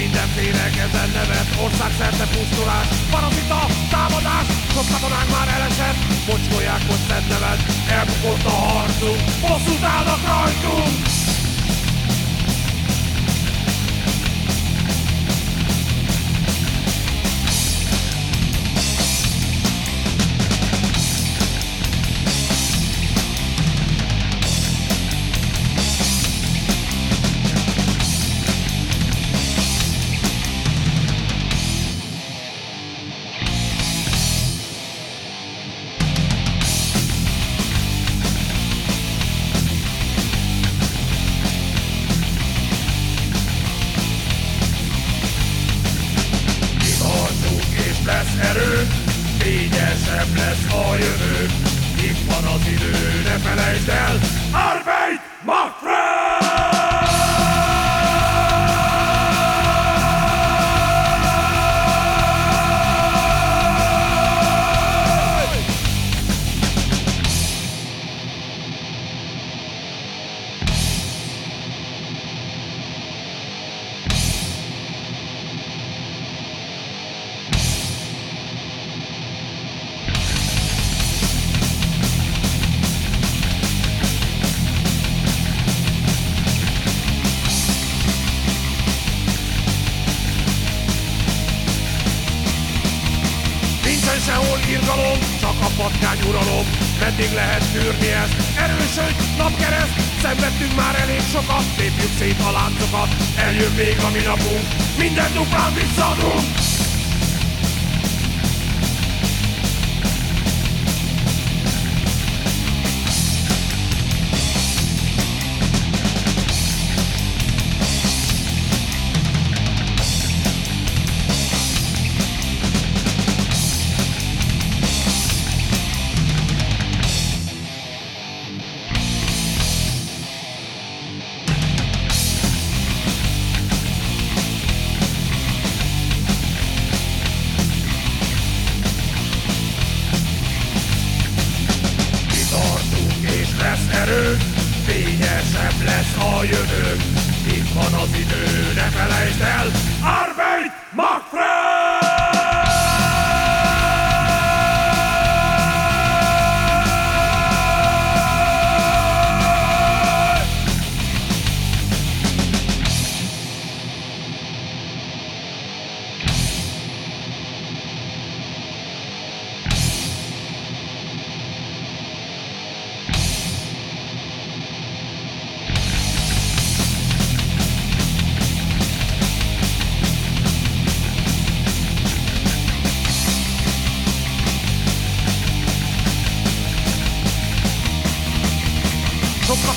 Mindenféle ezen nevet. Országszerte pusztulás Parazita, támadás. Sok katonánk már elesett Bocskolják hogy szent nevet. Fényesebb lesz a jövő. Itt van az idő, ne felejtsd el, sehol irgalom, csak a patkány uralom. Meddig lehet tűrni ezt? Erősödj, napkereszt. Szenvedtünk már elég sokat, lépjük szét a láncokat. Eljön még a mi napunk, minden duplán visszadunk fényesebb lesz a jövő. Itt van az idő, ne felejtsd el, Arbeit macht!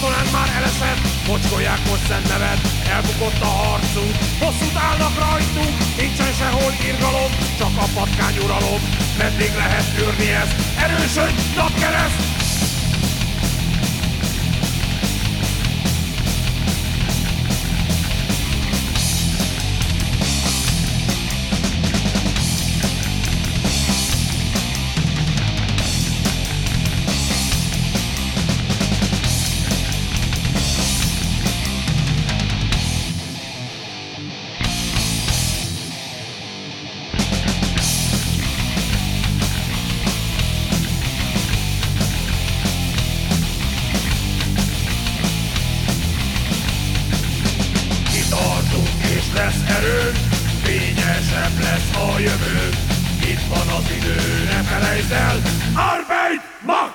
Katonánk már elesett, mocskolják most szent nevet Elbukott a harcunk, bosszút állnak rajtunk Nincsen sehol irgalom, csak a patkány uralom Meddig lehet tűrni ezt? Erősödj, napkereszt! Fényesebb lesz a jövő. Itt van az idő, ne felejtsd el, Arbeit macht!